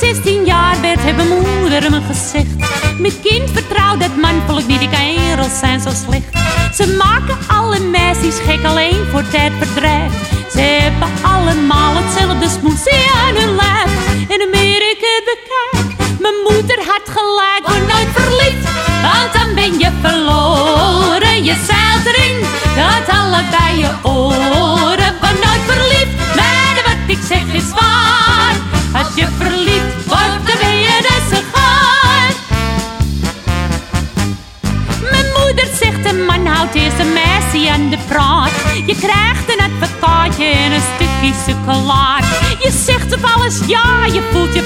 16 jaar werd, hebben moeder me gezegd. Mijn kind vertrouw dat volk niet, die kerels zijn zo slecht. Ze maken alle meisjes gek alleen voor tijd verdrijf. Ze hebben allemaal hetzelfde smoesie aan hun lijf. En Amerika bekijk, mijn moeder had gelijk, word nooit verliefd. Want dan ben je verloren, je zeilt erin, dat allebei je oren. Word nooit verliefd, maar wat ik zeg is waar. Als je verliefd wordt, dan ben je dus gegaan. Mijn moeder zegt, een man houdt eerst een meisje aan de praat. Je krijgt een advocaatje en een stukje chocolade. Je zegt op alles ja, je voelt je